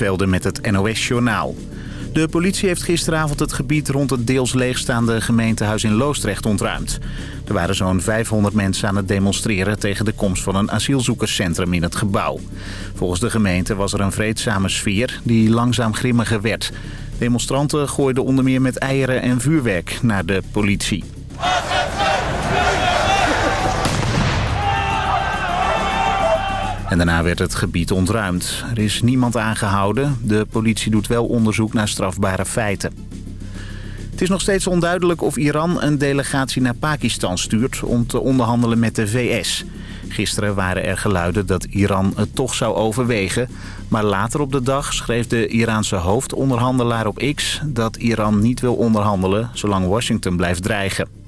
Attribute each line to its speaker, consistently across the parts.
Speaker 1: Velden met het NOS-journaal. De politie heeft gisteravond het gebied rond het deels leegstaande gemeentehuis in Loosdrecht ontruimd. Er waren zo'n 500 mensen aan het demonstreren tegen de komst van een asielzoekerscentrum in het gebouw. Volgens de gemeente was er een vreedzame sfeer die langzaam grimmiger werd. Demonstranten gooiden onder meer met eieren en vuurwerk naar de politie. En daarna werd het gebied ontruimd. Er is niemand aangehouden. De politie doet wel onderzoek naar strafbare feiten. Het is nog steeds onduidelijk of Iran een delegatie naar Pakistan stuurt... om te onderhandelen met de VS. Gisteren waren er geluiden dat Iran het toch zou overwegen. Maar later op de dag schreef de Iraanse hoofdonderhandelaar op X... dat Iran niet wil onderhandelen zolang Washington blijft dreigen.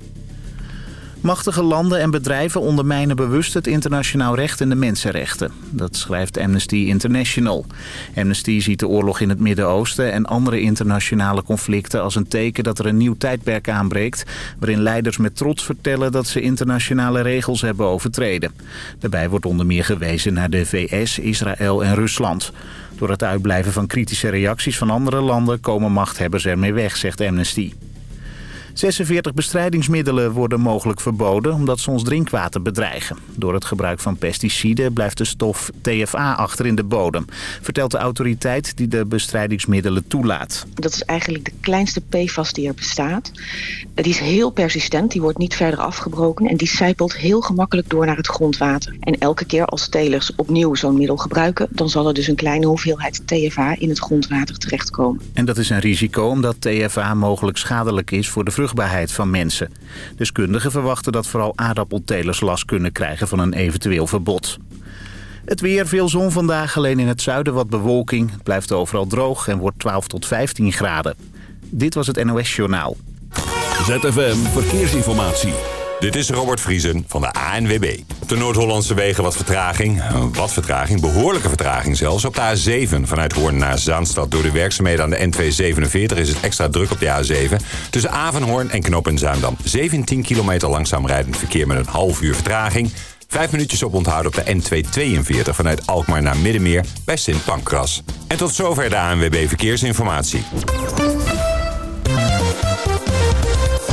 Speaker 1: Machtige landen en bedrijven ondermijnen bewust het internationaal recht en de mensenrechten. Dat schrijft Amnesty International. Amnesty ziet de oorlog in het Midden-Oosten en andere internationale conflicten als een teken dat er een nieuw tijdperk aanbreekt... waarin leiders met trots vertellen dat ze internationale regels hebben overtreden. Daarbij wordt onder meer gewezen naar de VS, Israël en Rusland. Door het uitblijven van kritische reacties van andere landen komen machthebbers ermee weg, zegt Amnesty. 46 bestrijdingsmiddelen worden mogelijk verboden omdat ze ons drinkwater bedreigen. Door het gebruik van pesticiden blijft de stof TFA achter in de bodem, vertelt de autoriteit die de bestrijdingsmiddelen toelaat.
Speaker 2: Dat is eigenlijk de kleinste PFAS die er bestaat. Die is heel persistent, die wordt niet verder afgebroken en die sijpelt heel gemakkelijk door naar het grondwater. En elke keer als telers opnieuw zo'n middel gebruiken, dan zal er dus een kleine hoeveelheid TFA in het grondwater terechtkomen.
Speaker 1: En dat is een risico omdat TFA mogelijk schadelijk is voor de vrucht van mensen. Deskundigen verwachten dat vooral aardappeltelers last kunnen krijgen van een eventueel verbod. Het weer, veel zon vandaag, alleen in het zuiden wat bewolking. Het blijft overal droog en wordt 12 tot 15 graden. Dit was het NOS Journaal.
Speaker 3: ZFM Verkeersinformatie.
Speaker 4: Dit is Robert Vriesen van de ANWB. Op de Noord-Hollandse wegen wat vertraging. Wat vertraging, behoorlijke vertraging zelfs. Op de A7 vanuit Hoorn naar Zaanstad. Door de werkzaamheden aan de N247 is het extra druk op de A7. Tussen Avenhoorn en Knoop en Zuidam. 17 kilometer langzaam rijdend verkeer met een half uur vertraging. Vijf minuutjes op onthouden op de N242 vanuit Alkmaar naar Middenmeer bij Sint Pancras. En tot zover de ANWB Verkeersinformatie.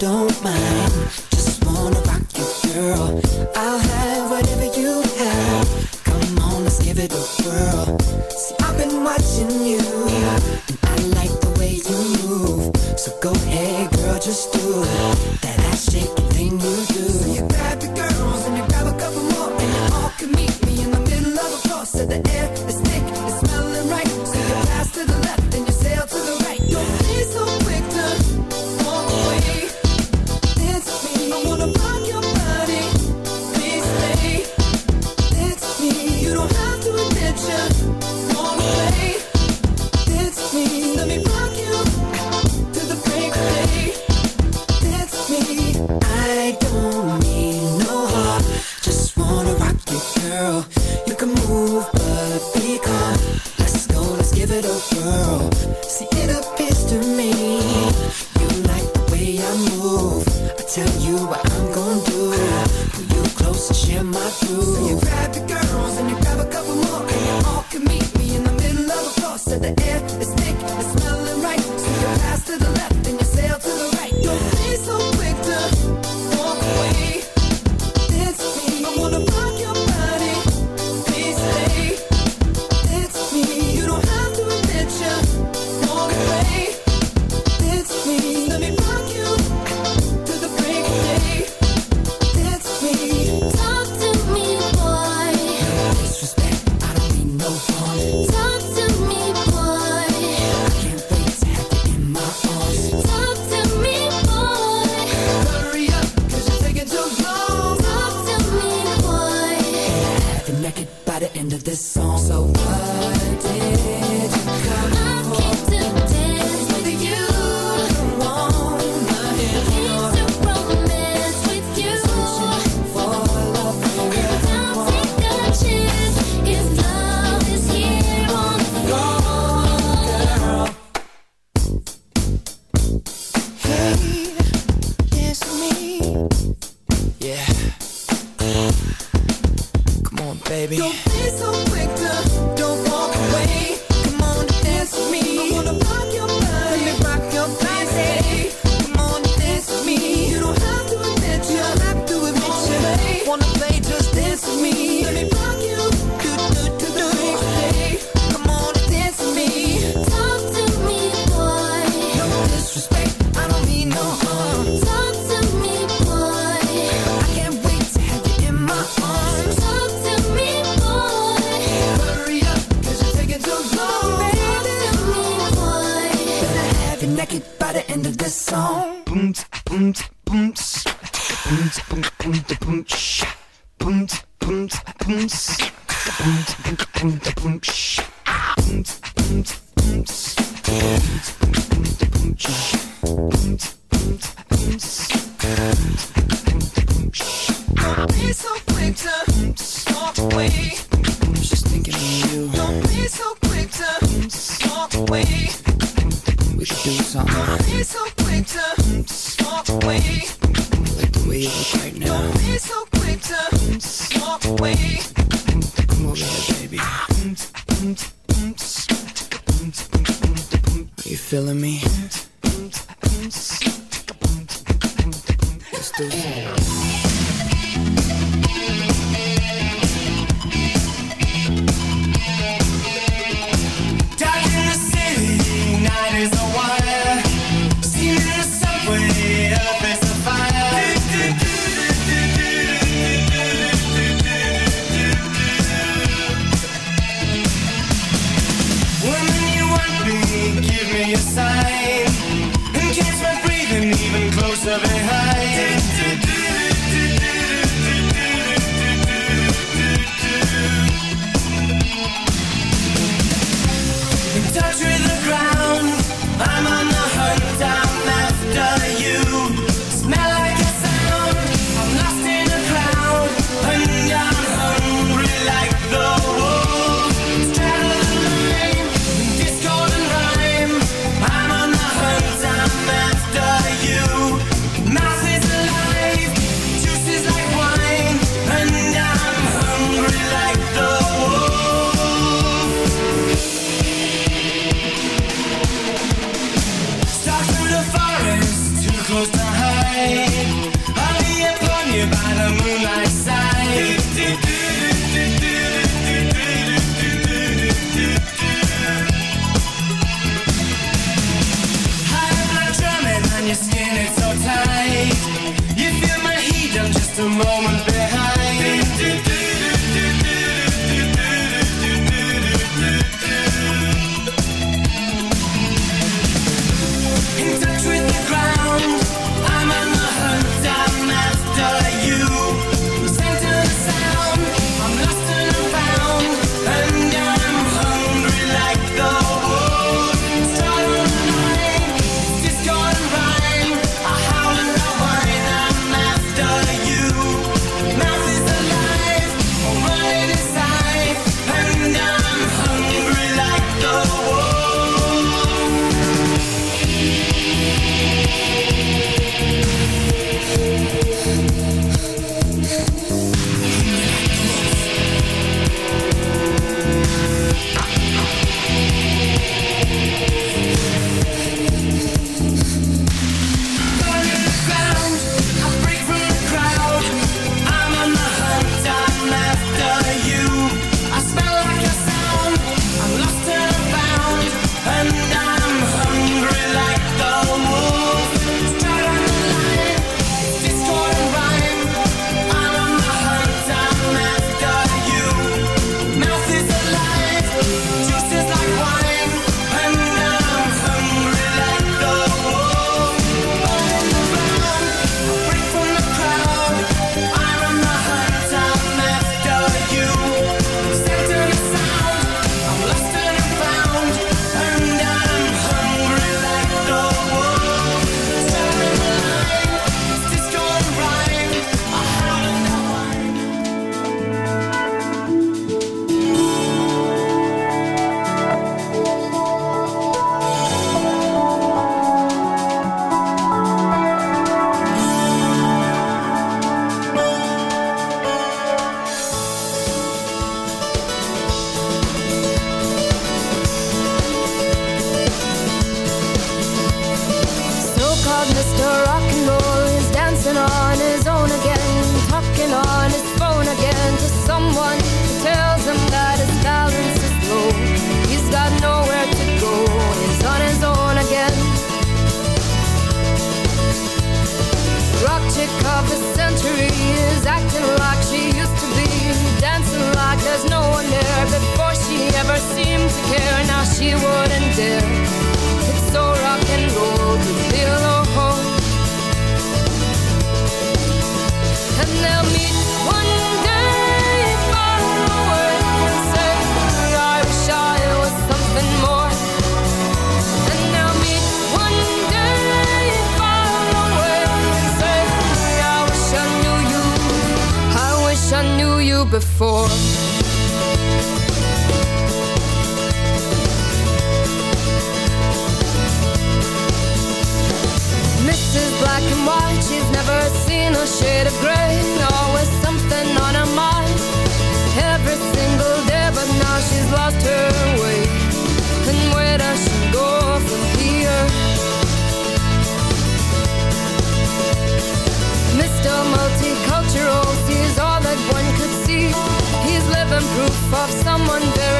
Speaker 5: Don't mind. Just wanna rock you, girl. I'll have whatever you have. Come on, let's give it a whirl. See, I've been watching you, and I like the way you move. So go ahead, girl, just do it. That ass shaking thing. You sisters. Down in the
Speaker 6: city, night is. Seen in the subway, up is fire. Woman, you want me? Give me a sign. And catch my even closer.
Speaker 7: was no one there before she ever seemed to care. Now she wouldn't dare. It's so rock and roll to be alone. And they'll meet one day far away and say, I wish I was something more. And they'll meet one day far away and say, I wish I knew you. I wish I knew you before. shade of gray, always something on her mind. Every single day, but now she's lost her way. And where does she go from here? Mr. Multicultural all that one could see. He's living proof of someone very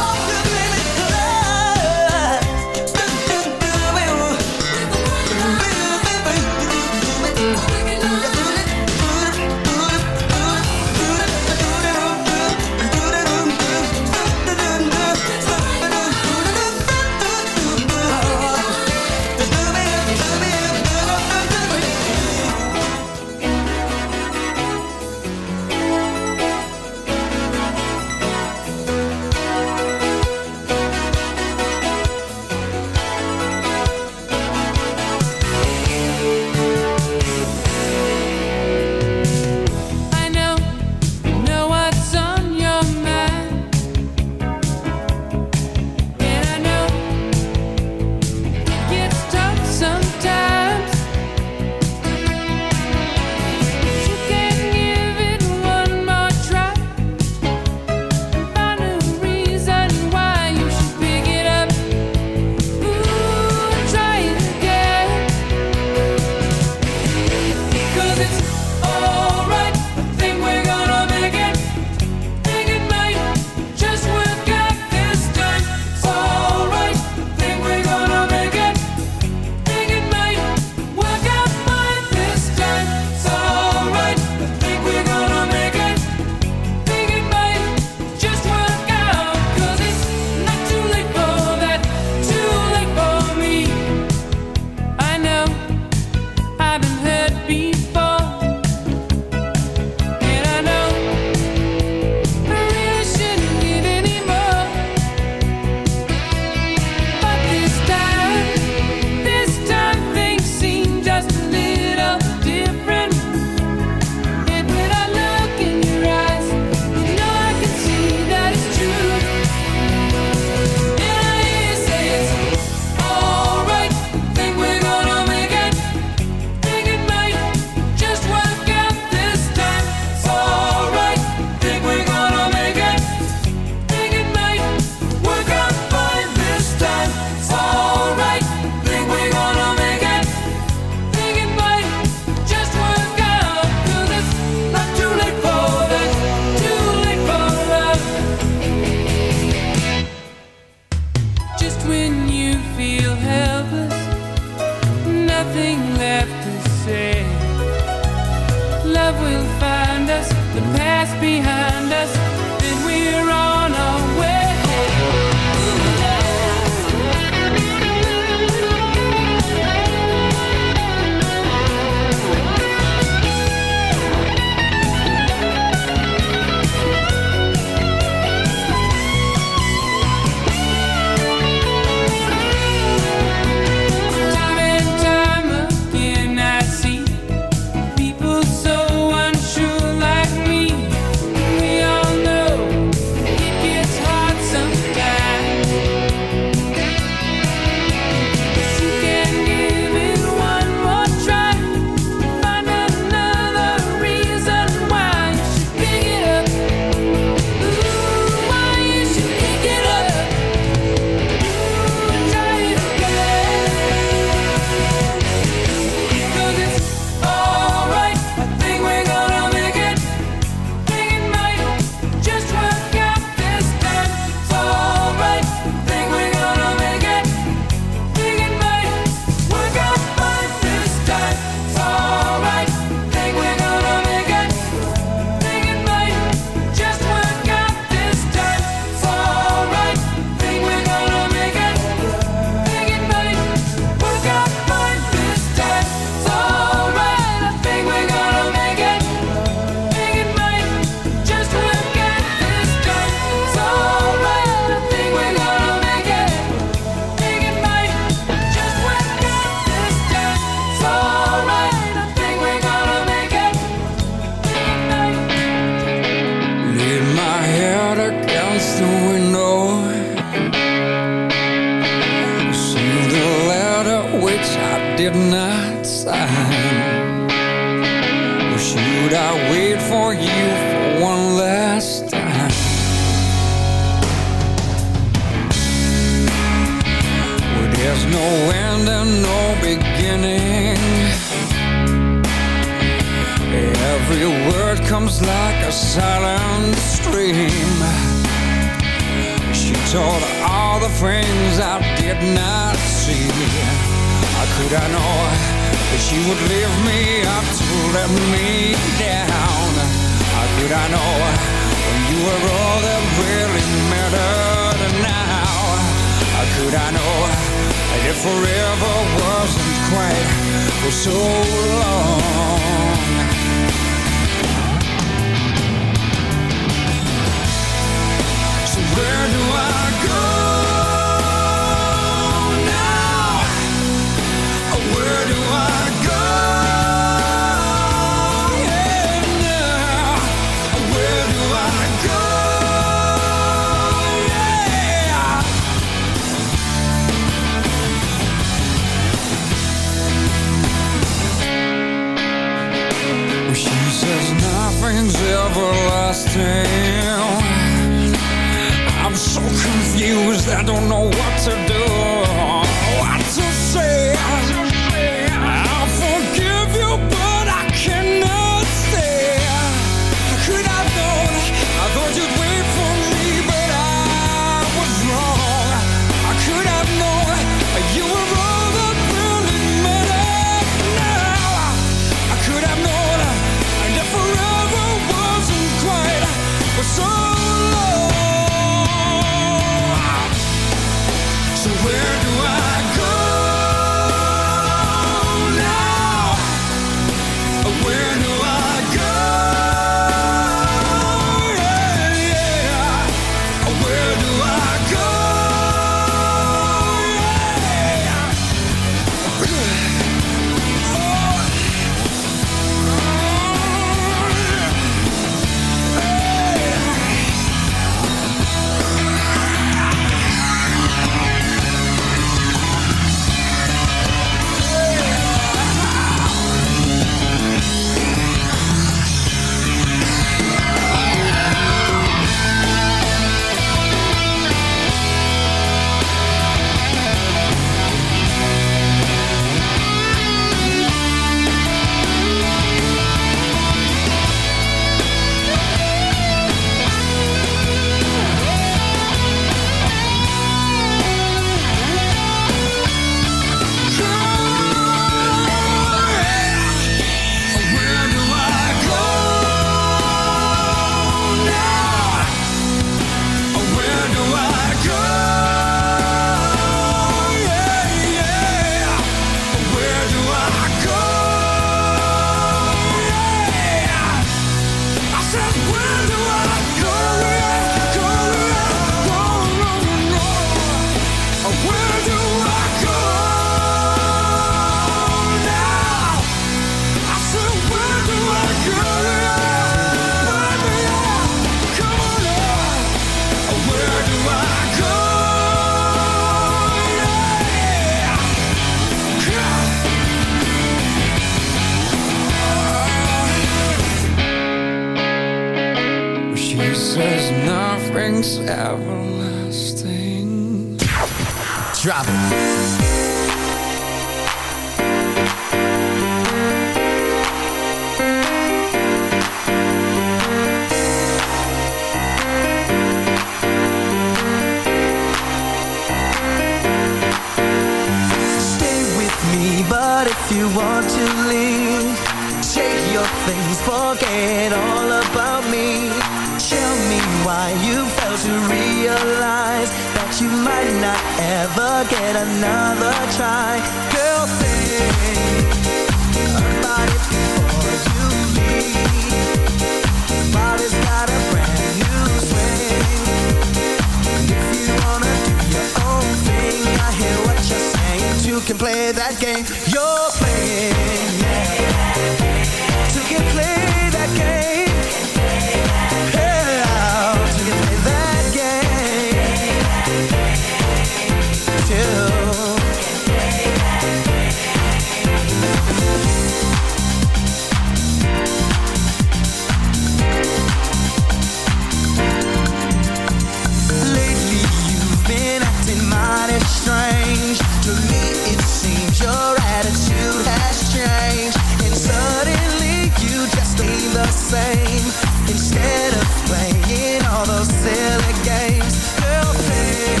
Speaker 5: playing
Speaker 6: all those silly games, girl, think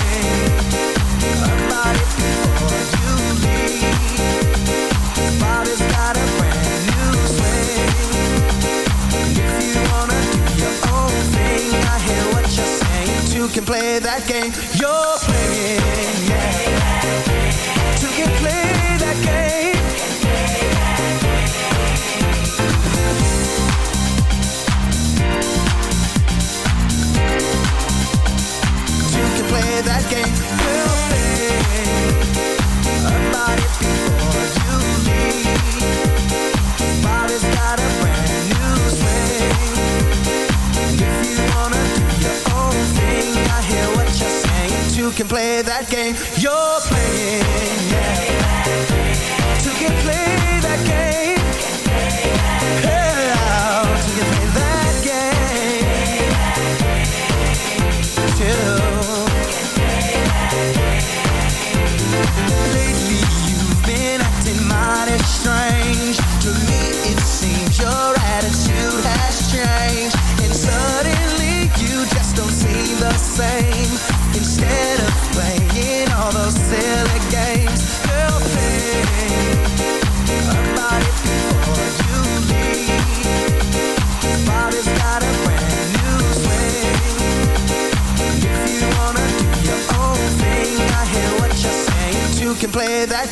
Speaker 6: about it before you leave. Body's got a brand new swing. If you wanna do your own thing, I hear what you're saying. Two can play that game you're can play that game. You're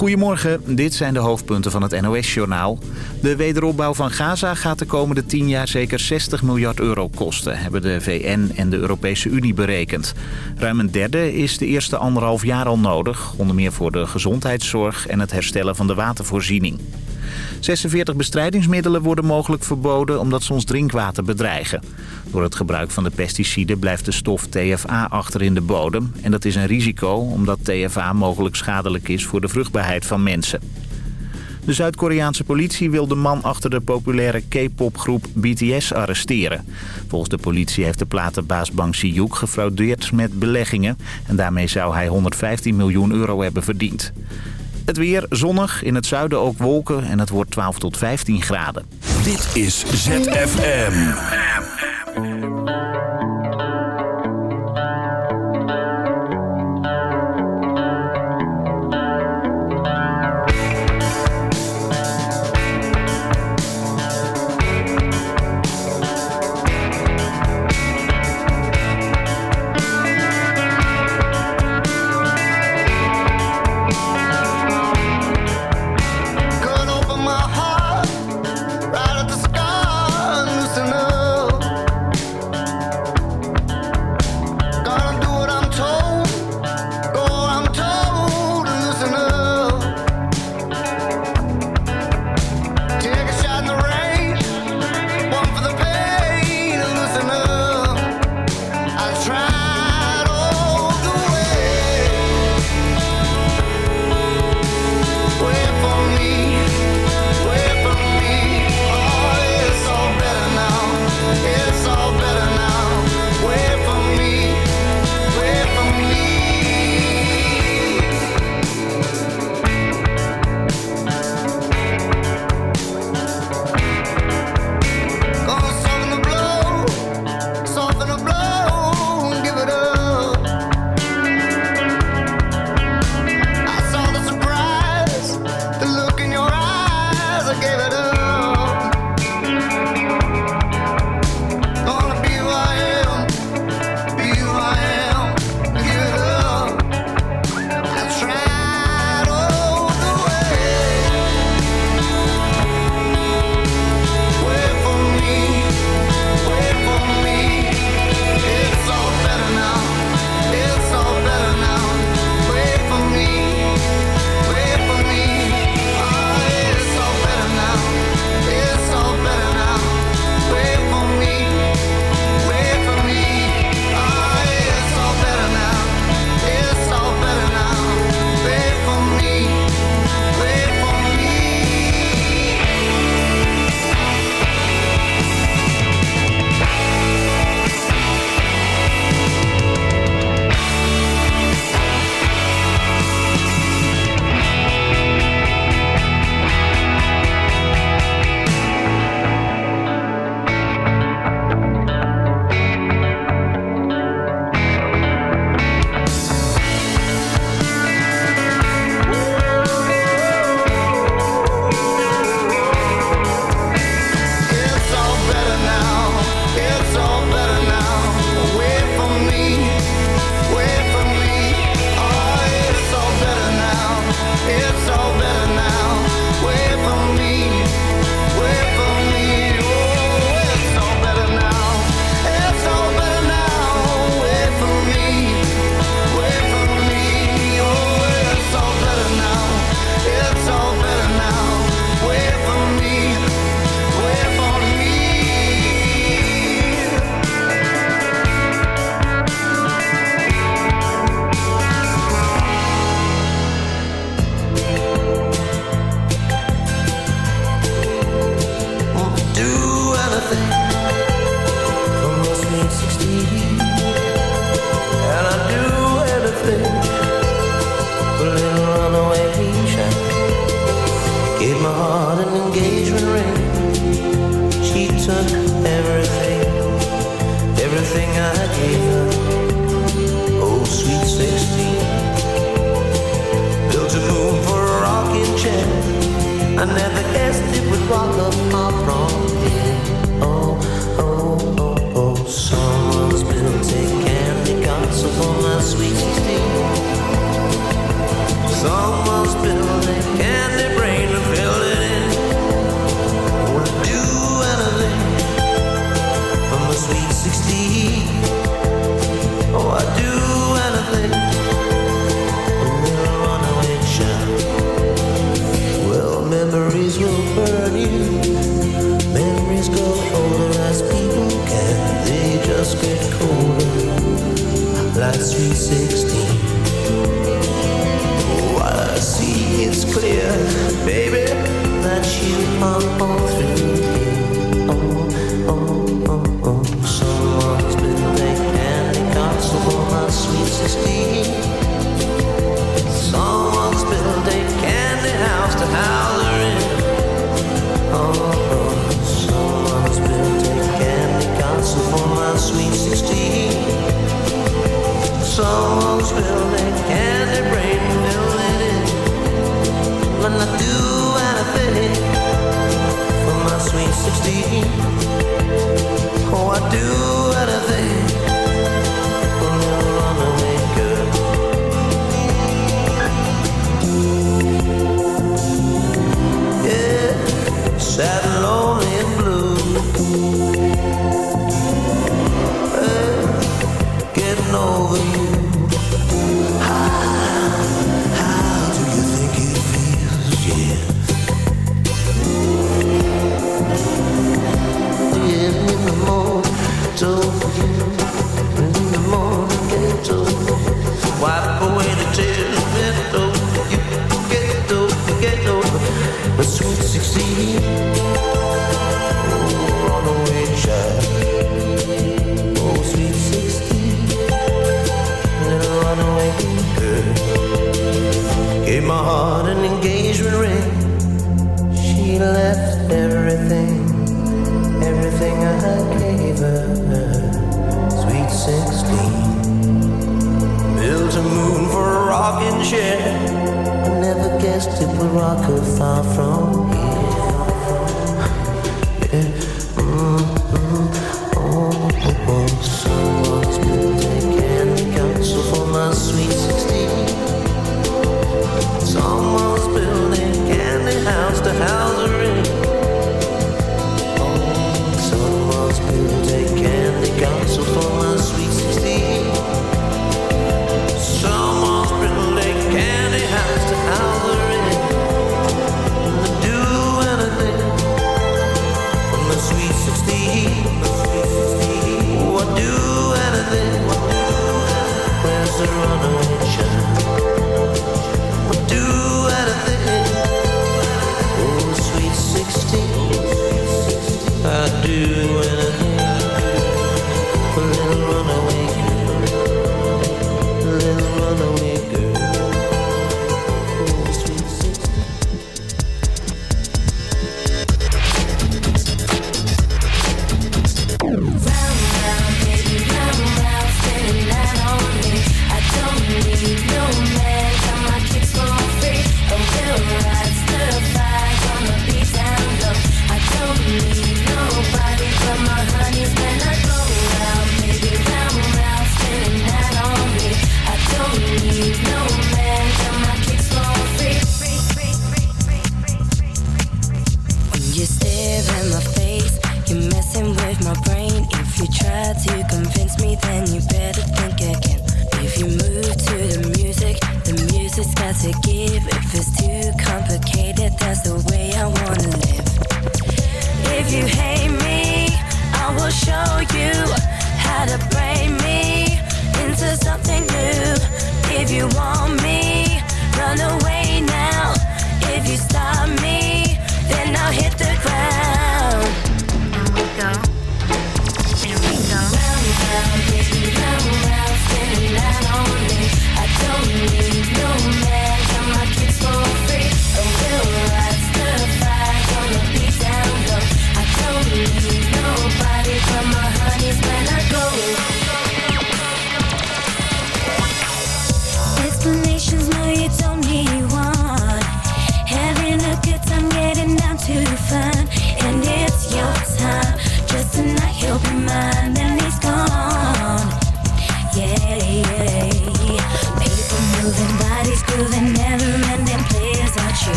Speaker 1: Goedemorgen, dit zijn de hoofdpunten van het NOS-journaal. De wederopbouw van Gaza gaat de komende 10 jaar zeker 60 miljard euro kosten... hebben de VN en de Europese Unie berekend. Ruim een derde is de eerste anderhalf jaar al nodig... onder meer voor de gezondheidszorg en het herstellen van de watervoorziening. 46 bestrijdingsmiddelen worden mogelijk verboden omdat ze ons drinkwater bedreigen. Door het gebruik van de pesticiden blijft de stof TFA achter in de bodem. En dat is een risico omdat TFA mogelijk schadelijk is voor de vruchtbaarheid van mensen. De Zuid-Koreaanse politie wil de man achter de populaire K-popgroep BTS arresteren. Volgens de politie heeft de platenbaas Bang Si-hyuk gefraudeerd met beleggingen... en daarmee zou hij 115 miljoen euro hebben verdiend. Het weer zonnig, in het zuiden ook wolken en het wordt 12 tot 15 graden.
Speaker 3: Dit is ZFM.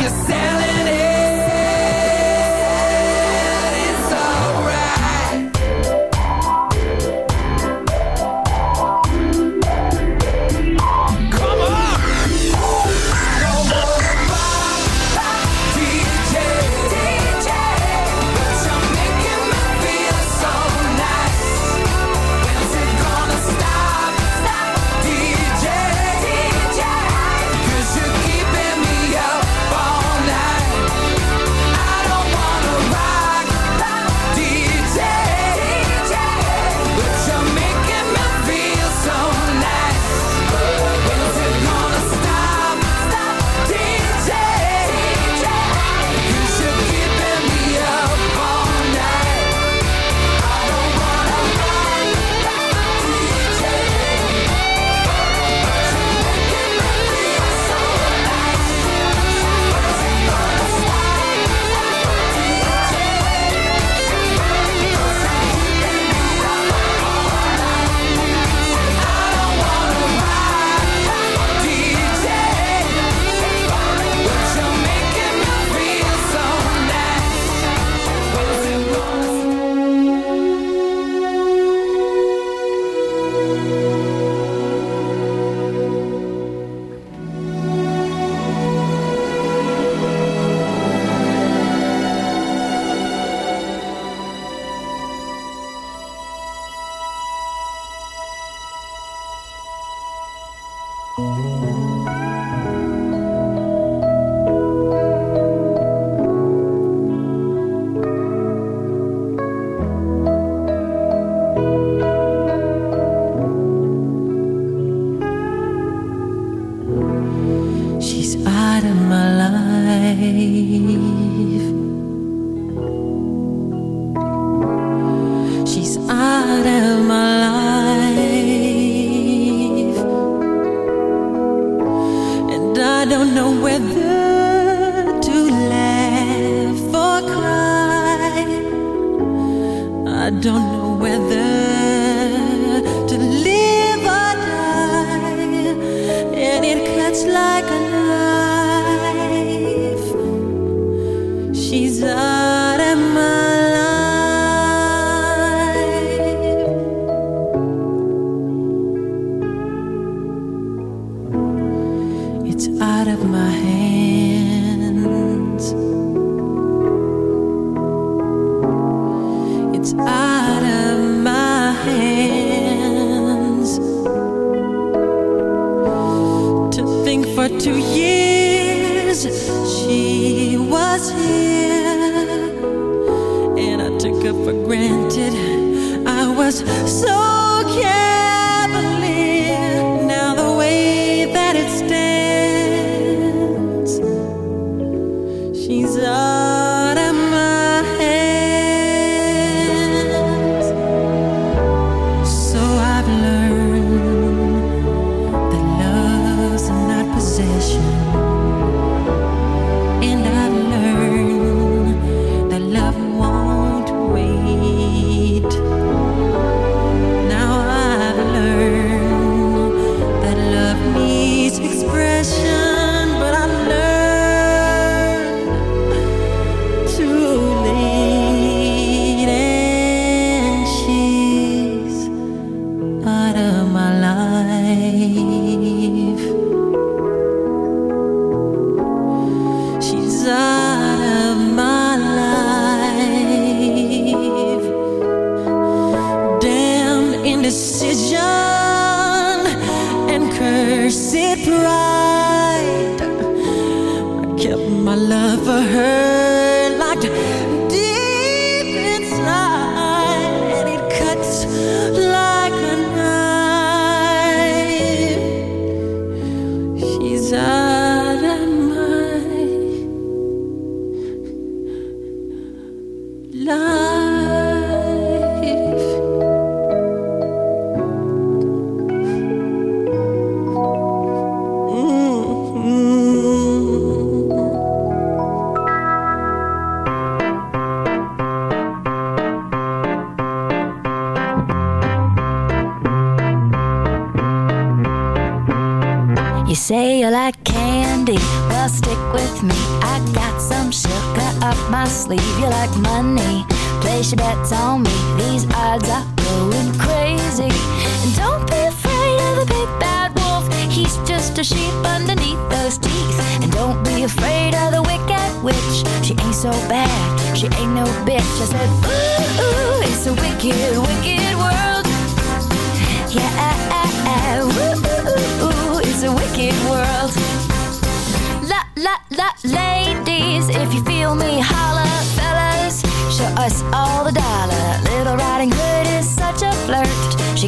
Speaker 8: yourself.